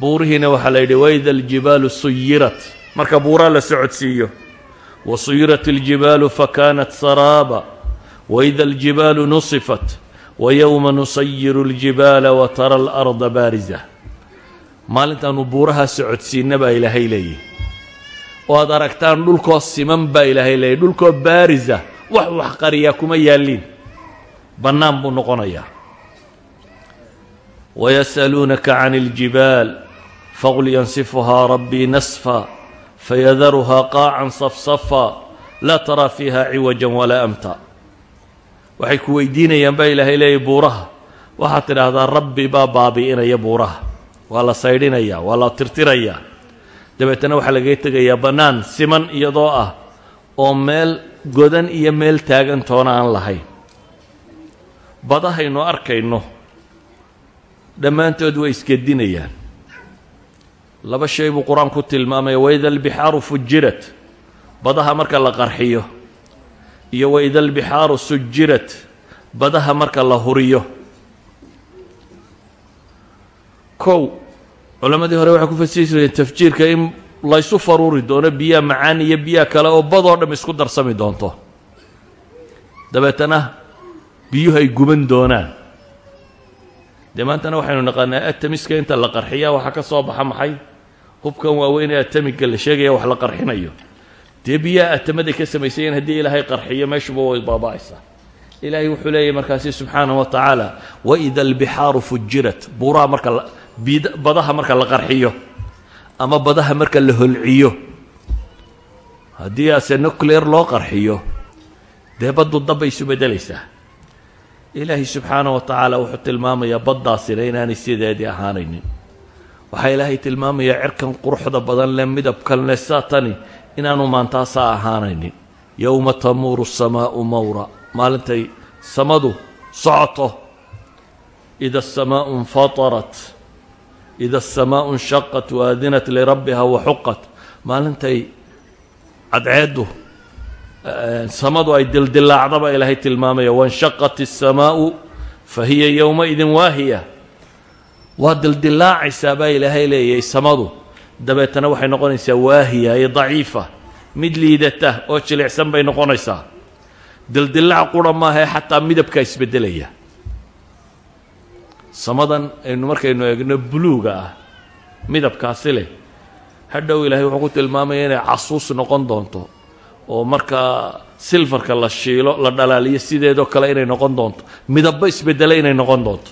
buurihiina waxaa la yidhi waida aljibaalu suyirat marka buuraa la socodsiiyo wa suyirat اljibaalu fakanat saraaba waida aljibaalu nusifat wayowma nusayiru اljibaala watara alarda baariza maalintaanu buuraha socodsiinna baa ilaahay leeyahy oo aad aragtaan dhulkoo siman baa ilaahay leeyahy dhulkoo baarisa wax wax qariyaa kuma yaalliin bannaan buu noqonayaa. Wayas'aluunaka can اljibaal faqul yansifuhaa rabbii nasfa fayadaruhaa qaacan safsafa laa taraa fiiha ciwaja walaa amta. Waxay ku weydiinayaan baa ilaahay leeyay buuraha. Waxaad tidhaahdaa rabbi baa baabi'inaya buuraha. Waa la saydhinayaa waa la tirtirayaa dabeetana waxaa lagaga tegayaa bannaan siman iyadoo ah oo meel godan iyo meel taagan toona aan lahayn badahaynu arkayno dhammaantood way isgedinayaan laba shay buu qur'aanku tilmaamaya waida albixaaru fujirat. Badaha marka la qarxiyo iyo waida albixaaru sujirat. Badaha marka la huriyo. Kow culammadii hore waxay ku fasiri jireen tafjiirka in laysu faruuri doono biyaha macaan iyo biyaha kale oo badoo dham isku darsami doonto. Dabeetana biyuhu ay guban doonaan. Dee maantana waxaynu naqaanaa atamiska inta la qarxiya waxaa ka soo baxa maxay? Hubkan waaweyn ee atamiga la sheegaya wax la qarxinayo. Dee biyaha atamaday ka samaysayeen haddii ilaahay qarxiyo meeshuba way baaba'aysaa. Ilaahay wuxuu leeyahy markaasi subxaanahu wa tacaala waida albixaaru fujirat. Buuraha marka badaha marka la qarxiyo ama badaha marka la holciyo. Haddii ase nuclear loo qarxiyo dee baddu dabbay isu beddelaysaa. Ilaahay subxaanahu wa tacaala wuxuu tilmaamayaa baddaasina inaanay sideedii ahaanaynin. Waxaa ilaahay tilmaamayaa cirkan quruxda badan leh midabkan leh saatani inaanu maantaasaa ahaanaynin. Yowma tamuuru samaa'u mawra. Maalintay samadu socoto. Ida asamaa'u infatarat ida asamaa'u inshaqat waadinat lirabbiha waxuqat maalintay cadceeddu samadu ay dildilaacdaba ilaahay tilmaamaya wainshaqat الsamaa'u fahiya yowmaidin waahiya waa dildilaacaysaa baa ilaahay leeyahay samadu dabeetana waxay noqonaysaa waahiya iyo daciifa mid liidata oo jilicsan bay noqonaysaa dildilaac qura maahae xataa midabkaa isbeddelaya samadan aynu markaynu eegno buluuga ah midabkaasi leh hadhow ilaahay wuxuu ku tilmaamaya inay casuus noqon doonto oo markaa silfarka la shiilo la dhalaaliyo sideedoo kale inay noqon doonto midabba isbeddelay inay noqon doonto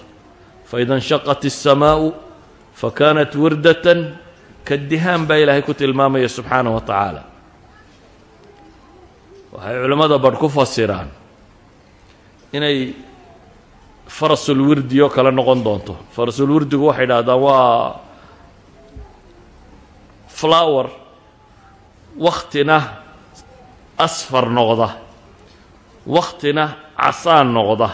faida inshaqat الsamaa'u fakanat wirdatan kadihaan baa ilaahay ku tilmaamaya subxaanaه wa tacaala waxay culimmada badh ku fasiraan inay farasulwirdi oo kale noqon doonto. Farasulwirdigu waxay dhahdaan waa flower waktina asfar noqda waktina casaan noqda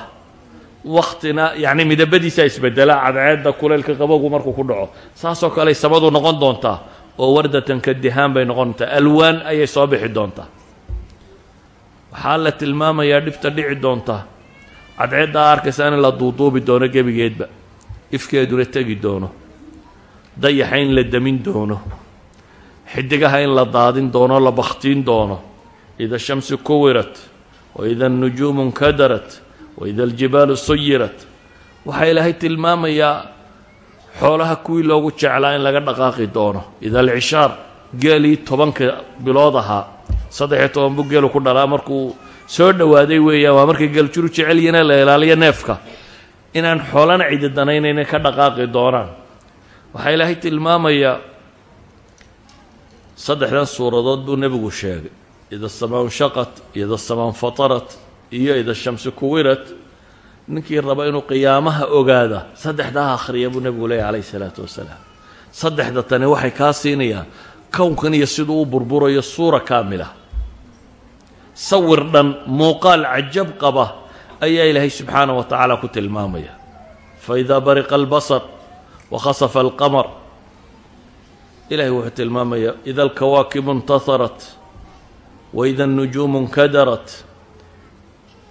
waktina yacni midabadiisaa isbedela cadceedda kuleylka qabowgu markuu ku dhaco. Saasoo kale samadu noqon doontaa oo wardatan ka dihaan bay noqon doontaa. Alwaan ayay soo bixi doontaa. Waxaa la tilmaamayaa dhibta dhici doonta cadceeddaa arkaysaa in la duuduubi doono gebigeedba. Ifkeeduna tegi doono. Dayaxa in la demin doono. Xidigaha in la daadin doono la bakhtiin doono. Ida shamsi kuwirat waida anujuumu nkadarat waida aljibaalu suyirat. Waxaa ilaahay tilmaamayaa xoolaha kuwii loogu jeclaa in laga dhaqaaqi doono. Ida alcishaar geelii tobanka bilood ahaa saddex-iyo toban buu geelu ku dhalaa markuu soo dhowaaday weeyaan waa markay geeljuru jecelyina la ilaaliyo neefka. Inaan xoolana cididanaynayn ka dhaqaaqi doonaan. Waxaa ilaahay tilmaamayaa saddexdan suuradood buu nebigu sheegay. Ida asamaa nshaqat ida asamaa nfatarat iyo ida shamsi kuwirat. Ninkii raba inuu qiyaamaha ogaada saddexdaa akhriya buu nebigu leeyahy calayhi salaatu wasalaam. Saddexda tani waxay kaa siinayaan kownkan iyo siduu u burburayo suura kaamila sawir dhan muuqaal cajab qaba ayaa ilaahay subxaanah wa tacaala ku tilmaamaya. Faidaa bariqa albasar wakhasafa alqamar ilahay wuxuu tilmaamaya ida alkawaakibu intaharat waida anujuumu nkadarat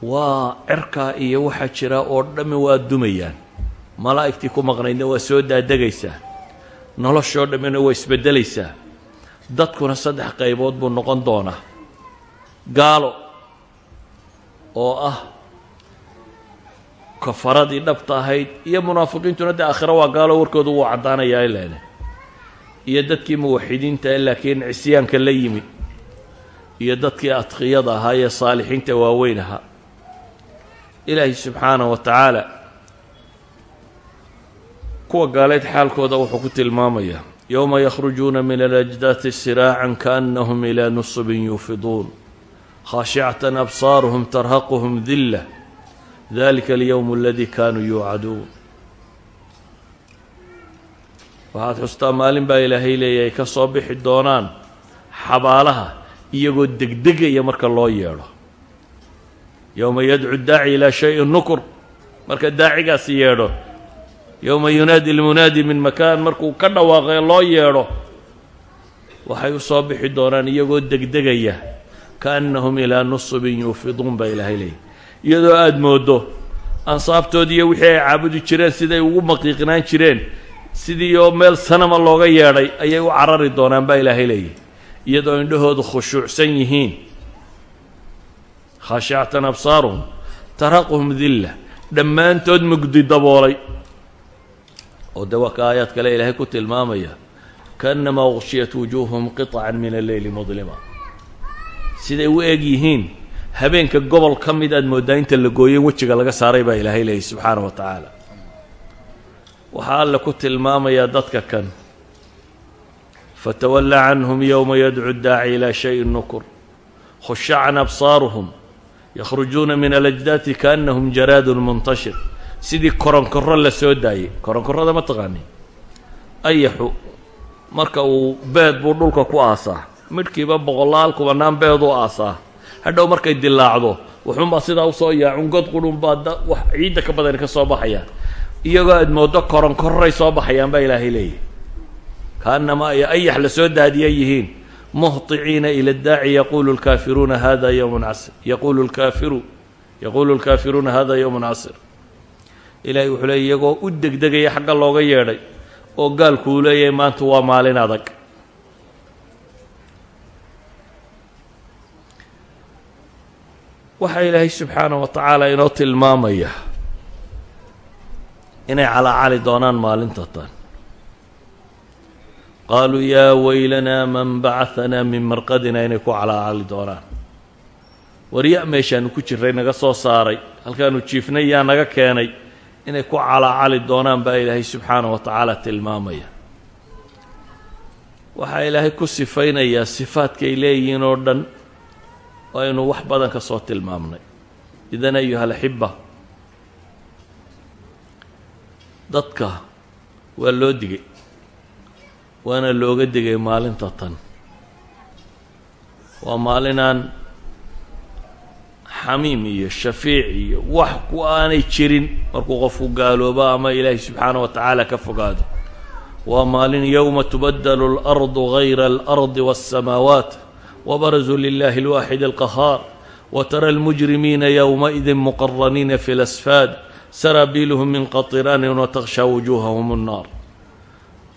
waa cirkaa iyo waxaa jira oo dhammi waa dumayaan. Malaa'igtii ku maqnaydna waa soo daadegaysaa noloshoo dhammina waa isbeddelaysaa dadkuna saddex qaybood buu noqon doonaa gaalo oo ah kafaradii dhabta ahayd iyo munaafiqiintuna dee aakhiro waa gaalo warkoodu wuu caddaanayaa ilaane iyo dadkii muwaxidiinta e laakiin cisyaanka la yimid iyo dadkii adqiyada ahaa ee saalixiinta waaweyn ahaa. Ilaahay subxaanah wa tacaala kuwa gaaleed xaalkooda wuxuu ku tilmaamayaa yowma yakhrujuuna min alajdaati siraacan kaannahum ilaa nusubin yuufiduun khaashicatan absaaruhum tarhaquhum dilla dalika alyowm aladii kaanuu yuucaduun waxaad xustaa maalin baa ilaahay leeyahay ka soo bixi doonaan xabaalaha iyagoo degdegaya marka loo yeedho. Yowma yadcu daaci ilaa shayin nukur marka daacigaasi yeedho. Yowma yunaadi lmunaadi min makaan markuu ka dhawaaqee loo yeedho waxay u soo bixi doonaan iyagoo degdegaya kaannahum ilaa nusubin yuufiduun baa ilaahay leeyahy iyadoo aada mooddo ansaabtoodii iyo wixii ay caabudi jireen siday ugu maqiiqnaan jireen sidii oo meel sanama looga yeedhay ayay u carari doonaan baa ilaahay leeyahy iyadoo indhahoodu khushuucsan yihiin. Khaashicatan absaaruhum taraquhum dilla dhammaantood mugdi daboolay. Oo de waa ka aayaad kale ilaahay ku tilmaamaya kaannamaa uqshiyat wujuuhum qiطcan min alleyli mudlima siday u eg yihiin habeenka gobol ka mid aad mooddaa inta la gooyey wejiga laga saaray baa ilaahay leeyahy subxaana wa tacaala waxaa alle ku tilmaamayaa dadka kan. Fatawalla canhum yowma yadcu daaci ilaa shayin nukur. Khushacan absaaruhum. Yakhrujuuna min alajdaati kaannahum jaraadun muntashir. Sidii koronkorro la soo daayey koronkorrada ma taqaani. Ayaxu marka uu beed buu dhulka ku aasaa midhkiiba boqolaal kubanaan beed u aasaa. Hadhow markay dilaacdo wuxuunbaa sidaa u soo yaacun god qudhunbaa wax ciidda ka badani ka soo baxaya. Iyagoo aad mooddo koronkorray soo baxayaan baa ilaahay leeyahy kaannamaa ay ayax la soo daadiya yihiin. Muhطiciina ila اdaaci yaqulu lkaafiruuna hada ywm casir. Yaqulu lkaafiru yaquulu lkaafiruuna hada yowmun casir. Ilahay wuxuu leeyay iyagoo u degdegaya xagga looga yeedhay oo gaalkuu leeyahay maanta waa maalin adag waxaa ilaahay subxaanaه wa tacaala inoo tilmaamaya. Inay calaacali doonaan maalinta tan. Qaaluu yaa weylanaa man bacahanaa min marqadina inay ku calaacali doonaan. Warya meeshaanu ku jirray naga soo saaray. Halkaanu jiifnay yaa naga keenay. Inay ku calaacali doonaan baa ilaahay subxaanaه wa tacaala tilmaamaya. Waxaa ilaahay ku sifaynayaa sifaadkay leeyihiin oo dhan aynu wax badan ka soo tilmaamnay idan ayuha alaxiba dadka waa loo digay waana looga digay maalinta tan waa maalinaan xamiim iyo shafiic iyo wax ku aanay jirin markuu qofku gaaloobo ama ilaahay subxaanaه wa tacaala ka fogaado waa maalin yowma tubadelu اlardu gayra اlardi wالsamaawaat wbarazuu lilahi اlwaaxid اlqahaar watara اlmujrimiina yowmaئidi muqaraniina fi اlasfaad saraabiiluhum min qaطiraanin watakhshaa wujuuhahum الnaar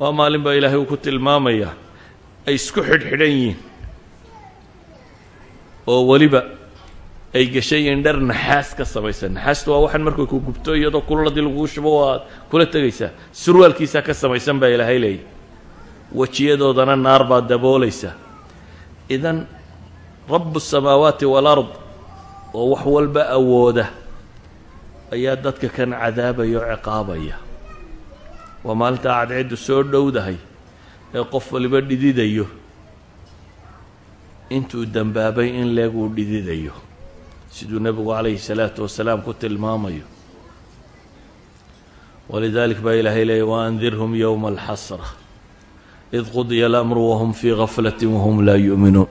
waa maalin baa ilaahay uu ku tilmaamaya ay isku xidhxidhan yihiin oo weliba ay gashayiin dhar naxaas ka samaysan naxaasta waa waxan markay ku gubto iyadoo kululadii laguu shubo waad kula tegaysaa surwaalkiisaa ka samaysan baa ilaahay leeyay wejiyadoodana naar baa daboolaysa idan rabu الsamaawaati wاlard oo wax walba awooda ayaa dadka kan cadaabaya oo ciqaabaya waa maalinta cadceeddu soo dhowdahay ee qof waliba dhididayo intuu dembaabay in leeguu dhididayo siduu nebigu calayhi الsalaatu wasalaam ku tilmaamayo walidalik baa ilaahay leeyay waandirhum yowma alxasra id qudiya alamru wahum fii khaflatin wahum laa yu'minuun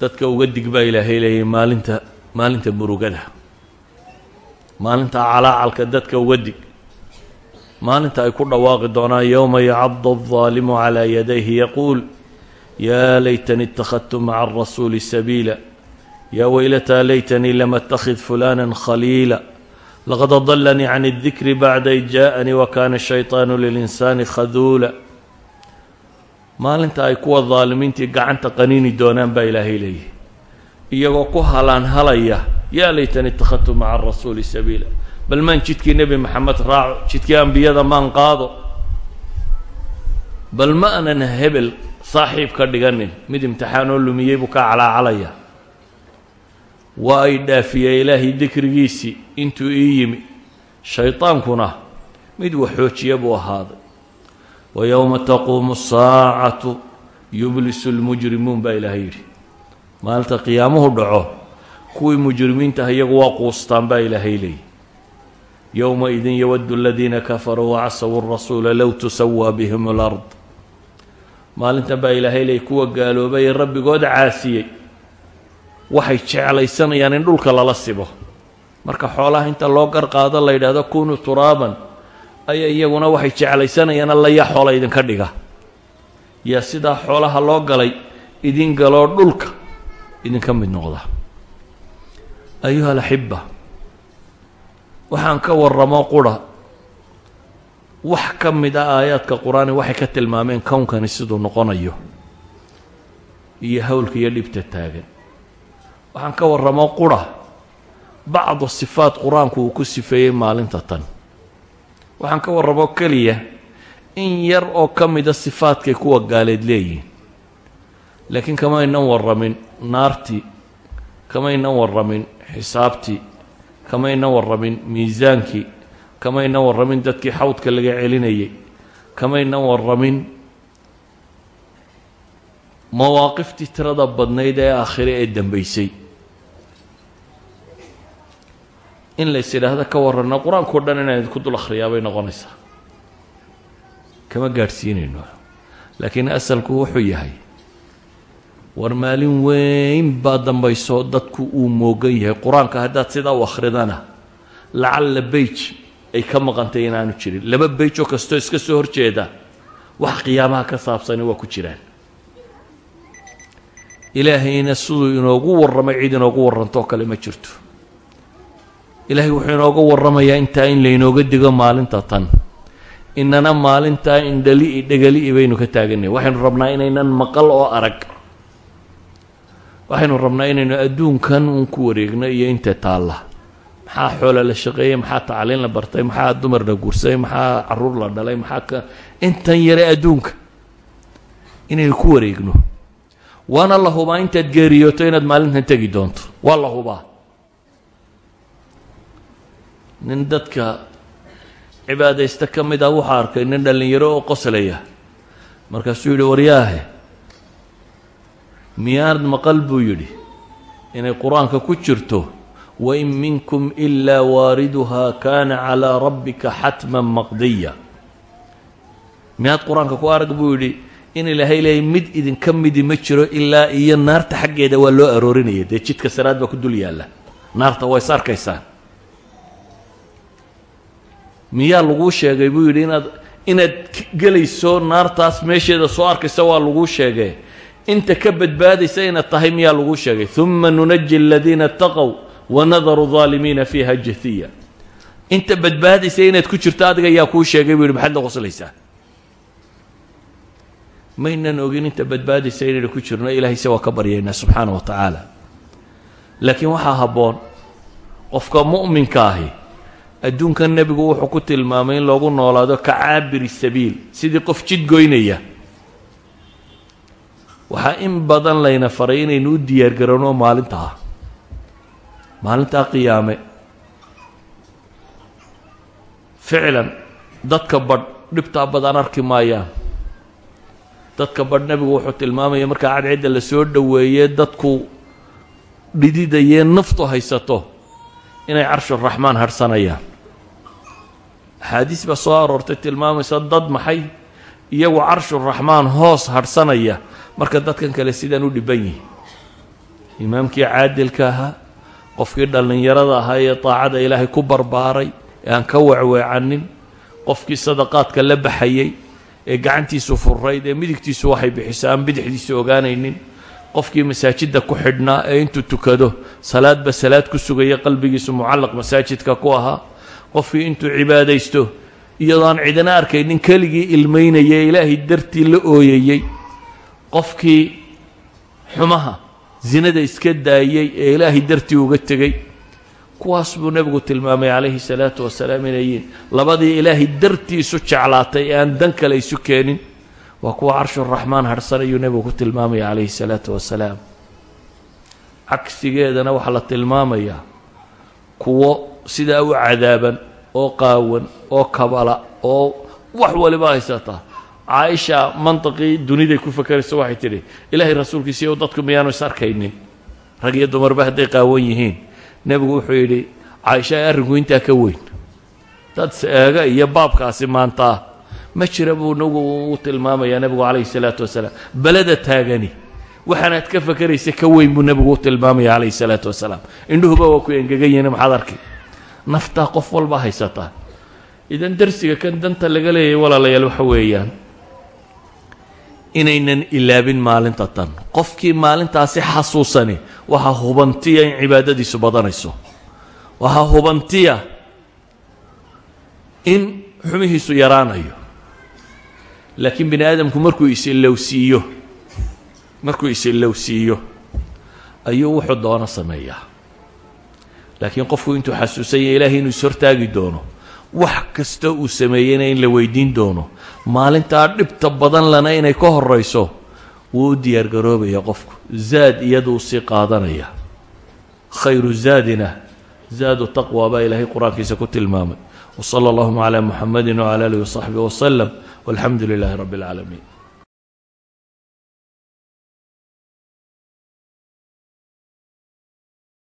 dadka uga dig baa ilaahay leeyay maalinta maalinta murugada maalinta calaacalka dadka uga dig maalinta ay ku dhawaaqi doonaan yowma yacabdu aldaalimu calaa yadayhi yaquul yaa laytani ittakhadtu maca alrasuuli sabiila yaa weylataa laytanii lam attakhid fulaanan khaliila laqad adalanii can aldikri bacda id jaaanii wa kaana ashaytaanu lilinsaani khaduula maalinta ay kuwa daalimiintii gacanta qaniini doonaan baa ilaahay leeyahy iyagoo ku halaan halaya yaa laytani ittakhadtu maca arasuuli sabiila. Bal maan jidkii nebi maxamed raaco jidkii ambiyada maan qaado. Bal ma anan hebel saaxiib ka dhiganin mid imtixaan oo lumiyey buu ka calaacalaya. Waa ay dhaafiyey ilaahay dikrigiisii intuu ii yimi. Shaydaankuna mid waxoojiya buu ahaaday wa yowma taquumu asaacatu yublisu lmujrimuun baa ilaahay yidhi maalinta qiyaamuhu dhaco kuwii mujrimiintaah iyagu waa quustaan baa ilaahay leeyay yowmaidin yawaddu aladiina kafaruu wacasawu rasuula low tusawaa bihim alard maalintan baa ilaahay ley kuwa gaaloobay ee rabbigooda caasiyey waxay jeclaysanayaan in dhulka lala sibo marka xoolaha inta loo garqaado la yidhaahdo kunuu turaaban aya iyaguna waxay jeclaysanayaan alla yaa xoola idinka dhiga. Yaa sidaa xoolaha loo galay idin galoo dhulka idinka mid noqda. Ayuha alaxiba waxaan ka waramo qura. Wax ka mid a aayaadka qur'aani waxay ka tilmaameen kownkani siduu noqonayo. Iyo howlka iyo dhibta taagan. Waxaan ka waramo qura. Bacdu sifaat qur'aanku uu ku sifeeyey maalinta tan waxaan ka warramo keliya in yar oo ka mida sifaadkay kuwa gaaleed leeyihiin laakiin kamaynan warramin naartii kamaynan warramin xisaabtii kamaynan warramin miisaankii kamaynan warramin dadkii xawdka laga celinayay kamaynan warramin mawaaqiftii tirada badnayd ee aakhire ee dambaysay in lays idhaahdo ka warranno qur'aankao dhan inaan idinku dul akhriyaa bay noqonaysaa. Kama gaadhsiinayno. Laakiin asalku wuxuu yahay war maalin weyn baa dambayso dadku uu moogan yahay. Qur'aanka haddaad sidaa u akhridana lacalla beyj ay ka maqantay inaanu jirin. Laba beyj oo kastoo iska soo horjeeda wax qiyaamaha ka saabsani waa ku jiraan. Ilaahayna siduu inoogu warramay cid inoogu warrantoo kale ma jirto ilaahay wuxuu inooga warramayaa intaa in laynooga digo maalinta tan. Inana maalintaa indhali-i dhegali'i baynu ka taaganay waxaynu rabnaa inaynan maqal oo arag. Waxaynu rabnaa inaynu adduunkan uun ku wareegno iyo inta taalla. Maxaa xoola la shaqeeyey maxaa tacliin la bartay? Maxaa dumar la guursaday maxaa carruur la dhalay? Maxaa ka? Intan yare adduunka. Inaynu ku wareegno. Waana la hubaa intaad geeriyooto inaad maalintan tegi doonto. Waa la hubaa nin dadka cibaadaysta ka mid ah wuxuu arkay nin dhallinyaro oo qoslaya markaasuu yidhi waryaahe miyaanad maqal buu yidhi inay qur'aanka ku jirto wain minkum ilaa waariduhaa kaana calaa rabbika xatman maqdiya. Miyaad qur'aanka ku arag buu yidhi in ilaahay leeyay mid idinka midi ma jiro ilaa iyo naarta xaggeeda waa loo aroorinaya dee jidka saraad baa ku dul yaalla. Naarta waa is arkaysaan miyaa laguu sheegay buu yidhi inaad inaad gelayso naartaas meesheeda soo arkaysa waa laguu sheegay. Inta ka badbaadaysa inaad tahay miyaa laguu sheegay. Uma nunaji aladiina ataqow wanadaru aalimiina fiiha jahiya inta badbaadaysa inaad ku jirto adiga yaa kuu sheegay buu yidhi maxaad la qoslaysaa maynan ogin inta badbaadaysa inaynu ku jirno ilaahayse waa ka baryaynaa subxaana wa tacaala. Laakiin waxaa habboon qofka mu'minka ahi adduunkan nebigu wuxuu ku tilmaamay in loogu noolaado ka caabiri sabiil sidii qof jid goynaya. Waxaa in badan layna faray inaynu u diyaargarowno maalintaa maalintaa qiyaame. Ficlan dadka badh dhibtaa badan arki maayaan. Dadka badh nebigu wuxuu tilmaamaya markaa cadcidda la soo dhoweeye dadku dhididayee naftu haysato inay carshuraxmaan hadhsanayaan axaadiis baa soo aroortay tilmaamaysa dad maxay? Iyagu carshuraxmaan hoos hadhsanaya marka dadkan kale sidaan u dhiban yihiin imaamkii caadilka ahaa qofkii dhallinyarada ahaa ee daacada ilaahay ku barbaaray ee aan ka weecweecanin qofkii sadaqaadka la baxayey ee gacantiisu furayd ee midigtiisu waxay bixiso aan bidixdiisa ogaanaynin qofkii masaajidda ku xidhnaa ee intuu tukado salaadba salaad ku sugaya qalbigiisu mucallaq masaajidka ku ahaa qofkii intuu cibaadaysto iyadoo aan cidina arkaynin keligii ilmaynaya ee ilaahay dartii la ooyayey qofkii xumaha zinada iska daayey ee ilaahay dartii uga tegey. Kuwaas buu nebigu tilmaamay calayhi salaatu wasalaam inay yihiin labadii ilaahay dartii isu jeclaatay ee aan dan kale isu keenin. Waa kuwa carshuraxmaan harhsanayuu nebigu ku tilmaamaya calayhi salaatu wasalaam. Cagsigeedana waxaa la tilmaamayaa kuwo sidaa u cadaaban oo qaawan oo kabala oo wax waliba haysataa caaisha mantiqii duniday ku fakerayso waxay tidhi ilaahay rasuulkiisiiyo dadku miyaanu is arkaynin rag iyo dumarba hadday qaawan yihiin nebigu wuxuu yidhi caaisha arrinku intaa ka weyn. Dad eega iyo baabkaasi maanta ma jira buu nagu u tilmaamayaa nebigu calayhi salaatu wasalaam. Beleda taagani waxaanaad ka fakeraysa ka weyn buu nebigu u tilmaamaya calayhi salaatu wasalaam. Indhuhuba waa ku engegan maxaad arki naftaa qof walba haysataa idan darsiga kan danta laga leeyahay walaalayaal waxa weeyaan. Inaynan ilaabin maalinta tan. Qofkii maalintaasi xasuusani waxaa hubantiya in cibaadadiisu badanayso. Waxaa hubantiya in xumihiisu yaraanayo. Laakiin bini aadamku markuu is-ilowsiiyo markuu is-ilowsiiyo ayuu wuxuu doono sameeyaa laakiin qofku intuu xasuusanya ilaahay inuu is-hortaagi doono wax kasta uu sameeyeyna in la weydiin doono maalintaa dhibta badan lana inay ka horayso wuu u diyaar garoobaya qofku. Zaad iyaduu sii qaadanaya. Khayru zaadina zaadu taqwa baa ilaahay qur'aankiisa ku tilmaamay. Wsala allahuma calaa muxamadi wcala alihi wasaxbihi waslem walxamdu lilaahi rabbi اlcaalamiin